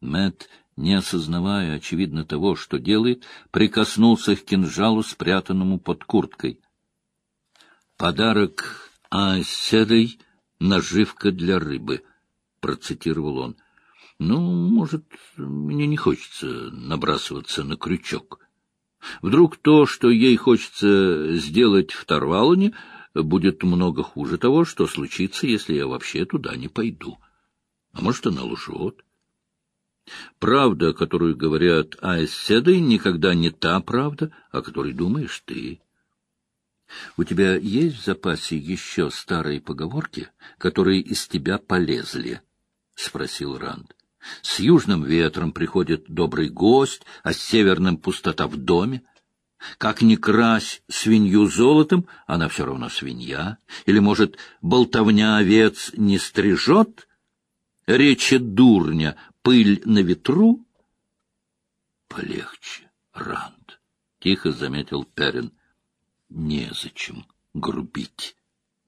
Мэт, не осознавая, очевидно, того, что делает, прикоснулся к кинжалу, спрятанному под курткой. «Подарок Айседой — наживка для рыбы», — процитировал он. «Ну, может, мне не хочется набрасываться на крючок. Вдруг то, что ей хочется сделать в Тарвалоне, будет много хуже того, что случится, если я вообще туда не пойду. А может, она лжет. Правда, которую говорят Айседой, никогда не та правда, о которой думаешь ты. У тебя есть в запасе еще старые поговорки, которые из тебя полезли? — спросил Ранд. — С южным ветром приходит добрый гость, а с северным — пустота в доме. Как ни крась свинью золотом, она все равно свинья. Или, может, болтовня овец не стрижет? Речи дурня, пыль на ветру? Полегче, Ранд, — тихо заметил Перин. Незачем грубить.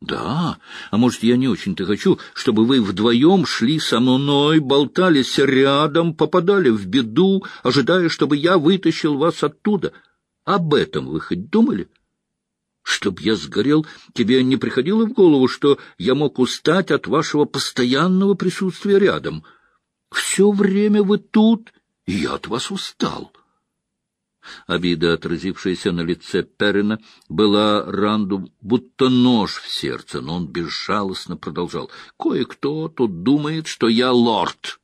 Да, а может, я не очень-то хочу, чтобы вы вдвоем шли со мной, болтались рядом, попадали в беду, ожидая, чтобы я вытащил вас оттуда — об этом вы хоть думали? Чтоб я сгорел, тебе не приходило в голову, что я мог устать от вашего постоянного присутствия рядом? Все время вы тут, и я от вас устал. Обида, отразившаяся на лице Перрина, была Ранду будто нож в сердце, но он безжалостно продолжал. «Кое-кто тут думает, что я лорд».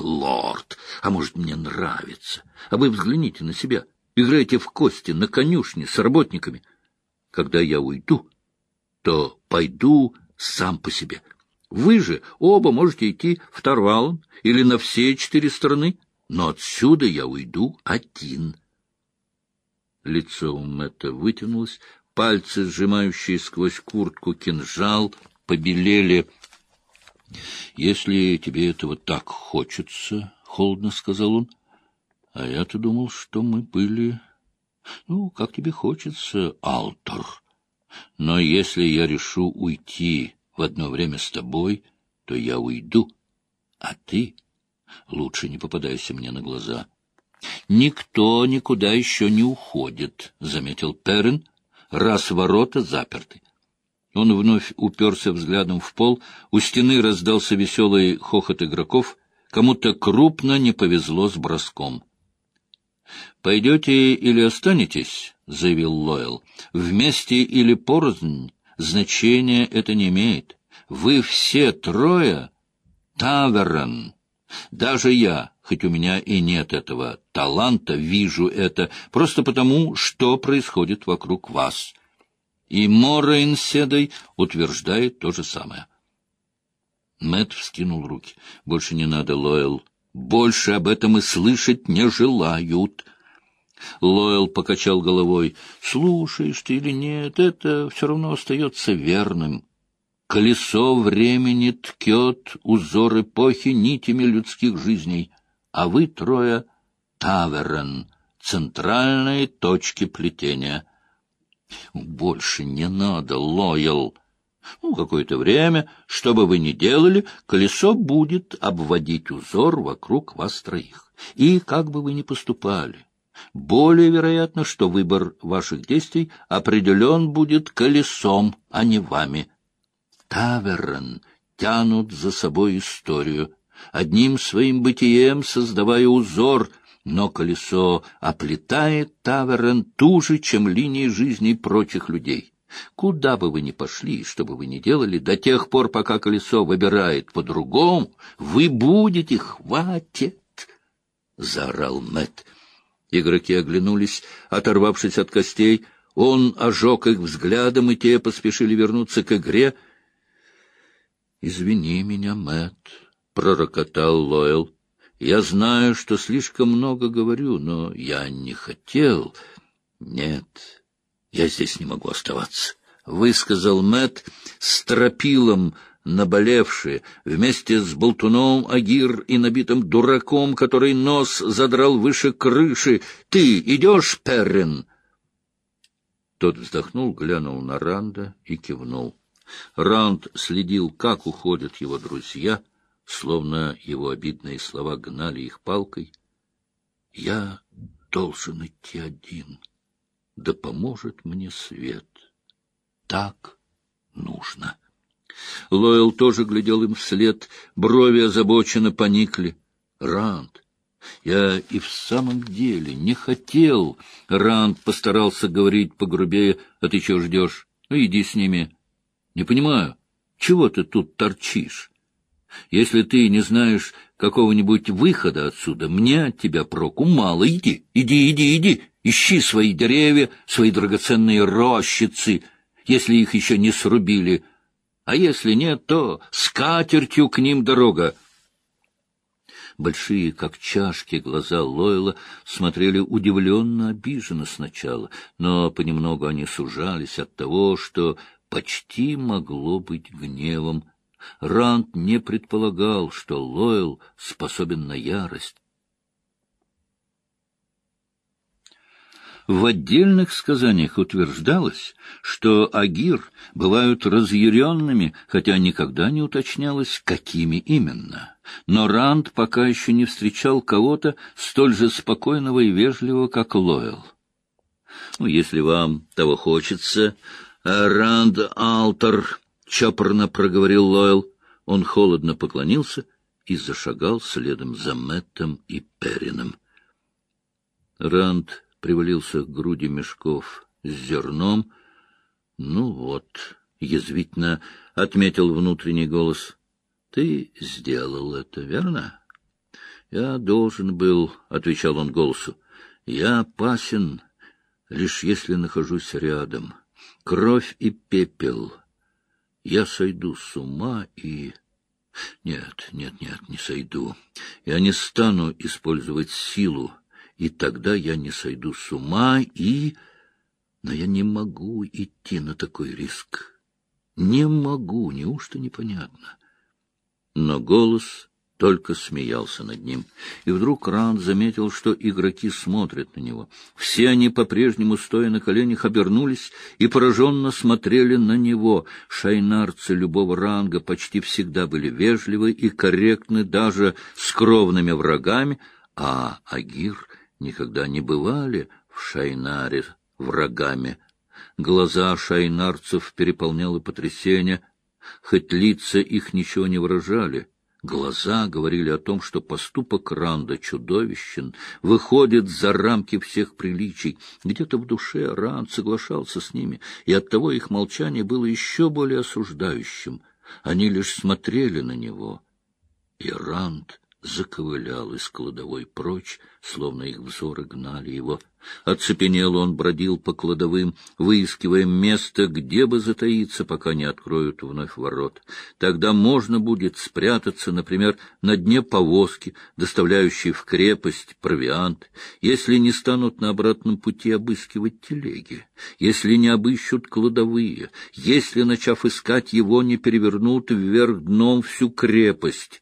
«Лорд! А может, мне нравится? А вы взгляните на себя. Играйте в кости на конюшне с работниками. Когда я уйду, то пойду сам по себе. Вы же оба можете идти в Тарвалон или на все четыре стороны, но отсюда я уйду один. Лицо у Мэтта вытянулось, пальцы, сжимающие сквозь куртку кинжал, побелели. — Если тебе этого так хочется, — холодно сказал он, — а я-то думал, что мы были... Ну, как тебе хочется, Алтор. Но если я решу уйти в одно время с тобой, то я уйду. А ты лучше не попадайся мне на глаза. Никто никуда еще не уходит, — заметил Перрин, — раз ворота заперты. Он вновь уперся взглядом в пол, у стены раздался веселый хохот игроков, кому-то крупно не повезло с броском. «Пойдете или останетесь?» — заявил Лойл. «Вместе или порознь значения это не имеет. Вы все трое — таверн. Даже я, хоть у меня и нет этого таланта, вижу это просто потому, что происходит вокруг вас. И Морейн Седой утверждает то же самое». Мэт вскинул руки. «Больше не надо, Лойл. Больше об этом и слышать не желают». Лойл покачал головой. «Слушаешь ты или нет, это все равно остается верным. Колесо времени ткет узор эпохи нитями людских жизней, а вы трое — таверен, центральные точки плетения». «Больше не надо, Лойл!» Ну, какое-то время, что бы вы ни делали, колесо будет обводить узор вокруг вас троих. И как бы вы ни поступали, более вероятно, что выбор ваших действий определен будет колесом, а не вами. Таверн тянут за собой историю, одним своим бытием создавая узор, но колесо оплетает Таверн туже, чем линии жизни прочих людей. Куда бы вы ни пошли, что бы вы ни делали, до тех пор, пока колесо выбирает по-другому, вы будете, хватит! — заорал Мэтт. Игроки оглянулись, оторвавшись от костей. Он ожег их взглядом, и те поспешили вернуться к игре. — Извини меня, Мэтт, — пророкотал Лойл. — Я знаю, что слишком много говорю, но я не хотел. Нет, я здесь не могу оставаться, — высказал Мэтт стропилом, наболевшие, вместе с болтуном Агир и набитым дураком, который нос задрал выше крыши. «Ты идешь, Перрин?» Тот вздохнул, глянул на Ранда и кивнул. Ранд следил, как уходят его друзья. словно его обидные слова гнали их палкой. «Я должен идти один, да поможет мне свет. Так нужно». Лойл тоже глядел им вслед, брови озабоченно поникли. «Ранд, я и в самом деле не хотел...» Ранд постарался говорить погрубее, «а ты чего ждешь? Ну, иди с ними». «Не понимаю, чего ты тут торчишь? Если ты не знаешь какого-нибудь выхода отсюда, мне от тебя проку мало. Иди, иди, иди, иди, ищи свои деревья, свои драгоценные рощицы, если их еще не срубили» а если нет, то скатертью к ним дорога. Большие, как чашки, глаза Лойла смотрели удивленно, обиженно сначала, но понемногу они сужались от того, что почти могло быть гневом. Ранд не предполагал, что Лойл способен на ярость. В отдельных сказаниях утверждалось, что агир бывают разъяренными, хотя никогда не уточнялось, какими именно. Но Ранд пока еще не встречал кого-то столь же спокойного и вежливого, как Лоэл. Ну, если вам того хочется, Ранд Алтер, — чопорно проговорил Лоэл. Он холодно поклонился и зашагал следом за Мэттом и Перином. Ранд привалился к груди мешков с зерном. — Ну вот, — язвительно отметил внутренний голос, — ты сделал это, верно? — Я должен был, — отвечал он голосу, — я опасен, лишь если нахожусь рядом. Кровь и пепел. Я сойду с ума и... Нет, нет, нет, не сойду. Я не стану использовать силу и тогда я не сойду с ума, и... Но я не могу идти на такой риск. Не могу, неужто непонятно? Но голос только смеялся над ним. И вдруг Ранд заметил, что игроки смотрят на него. Все они, по-прежнему стоя на коленях, обернулись и пораженно смотрели на него. Шайнарцы любого ранга почти всегда были вежливы и корректны даже с кровными врагами, а Агир — никогда не бывали в Шайнаре врагами. Глаза шайнарцев переполняло потрясение, хоть лица их ничего не выражали. Глаза говорили о том, что поступок Ранда чудовищен, выходит за рамки всех приличий. Где-то в душе Ранд соглашался с ними, и оттого их молчание было еще более осуждающим. Они лишь смотрели на него. И Ранд заковылял из кладовой прочь, словно их взоры гнали его. Оцепенел он, бродил по кладовым, выискивая место, где бы затаиться, пока не откроют вновь ворот. Тогда можно будет спрятаться, например, на дне повозки, доставляющей в крепость провиант, если не станут на обратном пути обыскивать телеги, если не обыщут кладовые, если, начав искать его, не перевернут вверх дном всю крепость,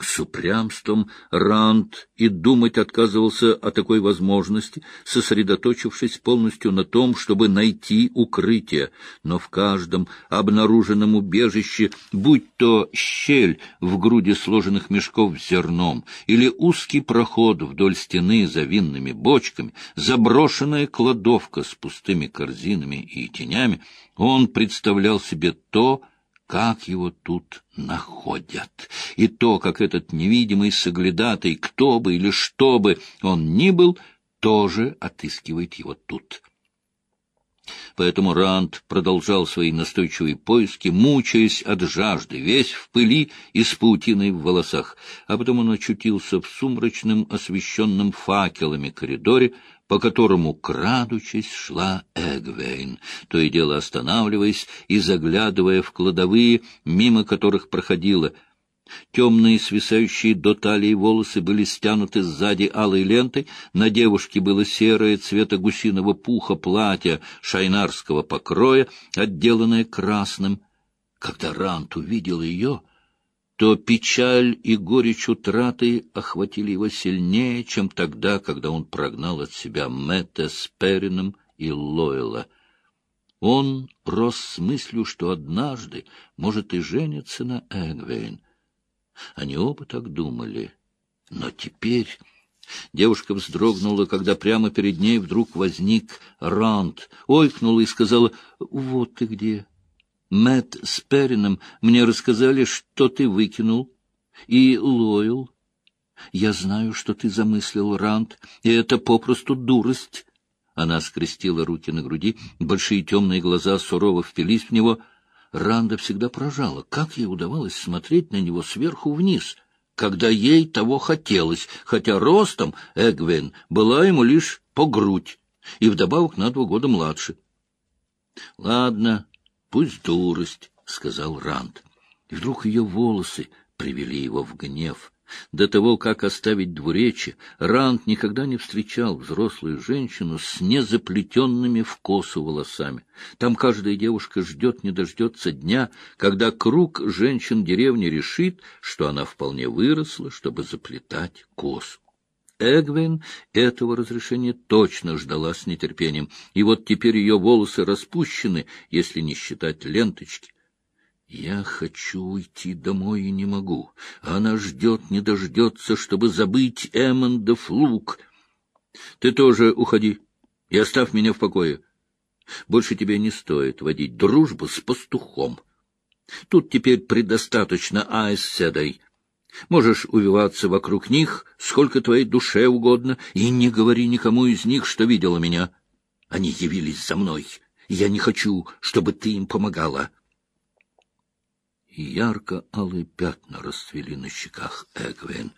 с упрямством Ранд и думать отказывался о такой возможности, сосредоточившись полностью на том, чтобы найти укрытие, но в каждом обнаруженном убежище, будь то щель в груди сложенных мешков с зерном или узкий проход вдоль стены за винными бочками, заброшенная кладовка с пустыми корзинами и тенями, он представлял себе то, как его тут находят, и то, как этот невидимый соглядатый, кто бы или что бы он ни был, тоже отыскивает его тут. Поэтому Ранд продолжал свои настойчивые поиски, мучаясь от жажды, весь в пыли и с паутиной в волосах. А потом он очутился в сумрачном, освещенном факелами коридоре, по которому, крадучись, шла Эгвейн, то и дело останавливаясь и заглядывая в кладовые, мимо которых проходила. Темные, свисающие до талии волосы были стянуты сзади алой лентой, на девушке было серое цвета гусиного пуха платье шайнарского покроя, отделанное красным. Когда Рант увидел ее, то печаль и горечь утраты охватили его сильнее, чем тогда, когда он прогнал от себя Мэтта с Перином и Лойла. Он рос с мыслью, что однажды может и жениться на Эгвейн. Они оба так думали. Но теперь... Девушка вздрогнула, когда прямо перед ней вдруг возник Ранд, ойкнула и сказала, «Вот ты где!» Мэтт с Перином мне рассказали, что ты выкинул, и Лойл. Я знаю, что ты замыслил, Ранд, и это попросту дурость. Она скрестила руки на груди, большие темные глаза сурово впились в него. Ранда всегда поражала, как ей удавалось смотреть на него сверху вниз, когда ей того хотелось, хотя ростом Эгвин была ему лишь по грудь и вдобавок на два года младше. — Ладно, пусть дурость, — сказал Ранд. И вдруг ее волосы привели его в гнев — до того, как оставить двуречье, Ранд никогда не встречал взрослую женщину с незаплетенными в косу волосами. Там каждая девушка ждет, не дождется дня, когда круг женщин деревни решит, что она вполне выросла, чтобы заплетать косу. Эгвин этого разрешения точно ждала с нетерпением, и вот теперь ее волосы распущены, если не считать ленточки. Я хочу уйти домой и не могу. Она ждет, не дождется, чтобы забыть Эммондов лук. Ты тоже уходи и оставь меня в покое. Больше тебе не стоит водить дружбу с пастухом. Тут теперь предостаточно айсседой. Можешь увиваться вокруг них, сколько твоей душе угодно, и не говори никому из них, что видела меня. Они явились за мной, я не хочу, чтобы ты им помогала ярко-алые пятна расцвели на щеках Эгвин.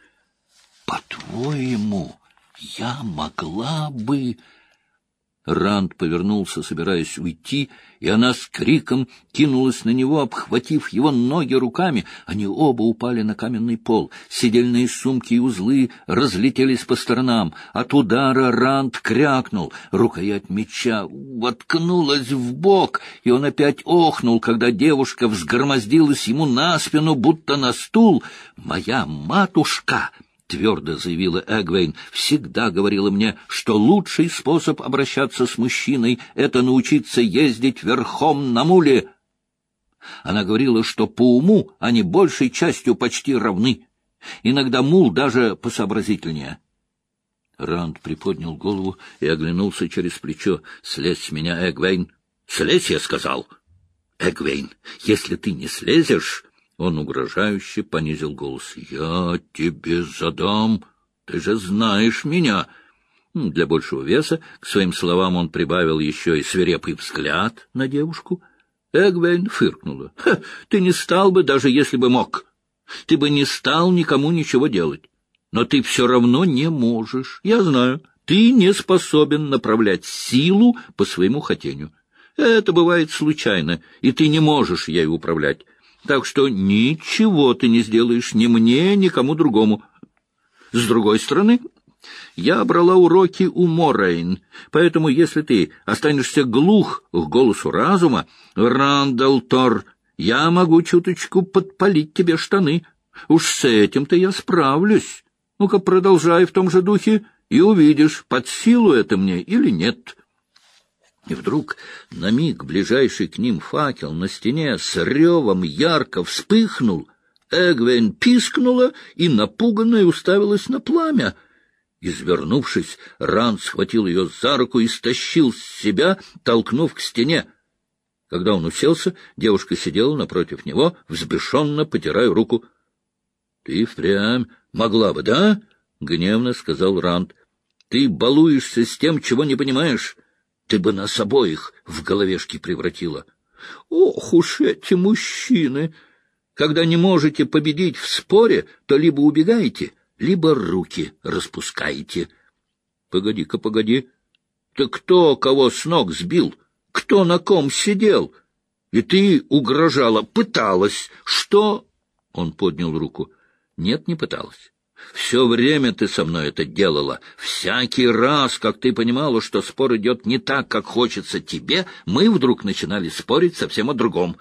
«По-твоему, я могла бы...» Ранд повернулся, собираясь уйти, и она с криком кинулась на него, обхватив его ноги руками. Они оба упали на каменный пол. Сидельные сумки и узлы разлетелись по сторонам. От удара Ранд крякнул. Рукоять меча воткнулась в бок, и он опять охнул, когда девушка взгромоздилась ему на спину, будто на стул. «Моя матушка!» Твердо заявила Эгвейн, всегда говорила мне, что лучший способ обращаться с мужчиной — это научиться ездить верхом на муле. Она говорила, что по уму они большей частью почти равны. Иногда мул даже посообразительнее. Ранд приподнял голову и оглянулся через плечо. — Слезь с меня, Эгвейн! — Слезь, я сказал! — Эгвейн, если ты не слезешь... Он угрожающе понизил голос. — Я тебе задам. Ты же знаешь меня. Для большего веса к своим словам он прибавил еще и свирепый взгляд на девушку. Эгвейн фыркнула. — Ты не стал бы, даже если бы мог. Ты бы не стал никому ничего делать. Но ты все равно не можешь. Я знаю, ты не способен направлять силу по своему хотению. Это бывает случайно, и ты не можешь ею управлять. Так что ничего ты не сделаешь ни мне, ни кому другому. С другой стороны, я брала уроки у Морейн, поэтому если ты останешься глух к голосу разума, Рандал Тор, я могу чуточку подпалить тебе штаны. Уж с этим-то я справлюсь. Ну-ка, продолжай в том же духе, и увидишь, под силу это мне или нет». И вдруг на миг ближайший к ним факел на стене с ревом ярко вспыхнул. Эгвен пискнула и, напуганная, уставилась на пламя. Извернувшись, Ран схватил ее за руку и стащил с себя, толкнув к стене. Когда он уселся, девушка сидела напротив него, взбешенно потирая руку. — Ты впрямь могла бы, да? — гневно сказал Ранд. — Ты балуешься с тем, чего не понимаешь. Ты бы нас обоих в головешки превратила. Ох уж эти мужчины! Когда не можете победить в споре, то либо убегаете, либо руки распускаете. Погоди-ка, погоди. Ты кто кого с ног сбил? Кто на ком сидел? И ты угрожала, пыталась. Что? Он поднял руку. Нет, не пыталась. Все время ты со мной это делала. Всякий раз, как ты понимала, что спор идет не так, как хочется тебе, мы вдруг начинали спорить совсем о другом.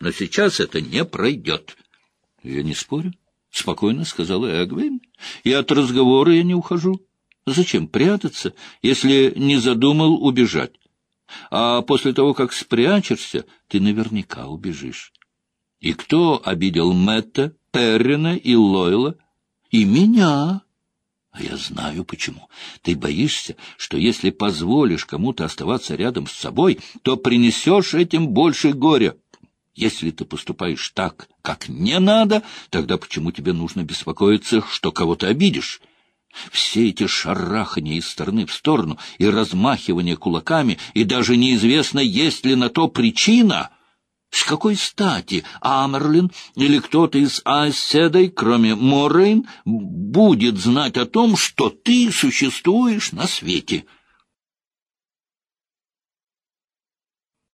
Но сейчас это не пройдет. — Я не спорю, — спокойно сказала Эгвин. — И от разговора я не ухожу. Зачем прятаться, если не задумал убежать? А после того, как спрячешься, ты наверняка убежишь. И кто обидел Мэтта Перрина и Лойла, и меня. А я знаю почему. Ты боишься, что если позволишь кому-то оставаться рядом с собой, то принесешь этим больше горя. Если ты поступаешь так, как не надо, тогда почему тебе нужно беспокоиться, что кого-то обидишь? Все эти шарахания из стороны в сторону и размахивание кулаками, и даже неизвестно, есть ли на то причина — с какой стати Амерлин или кто-то из Айседой, кроме Моррейн, будет знать о том, что ты существуешь на свете?»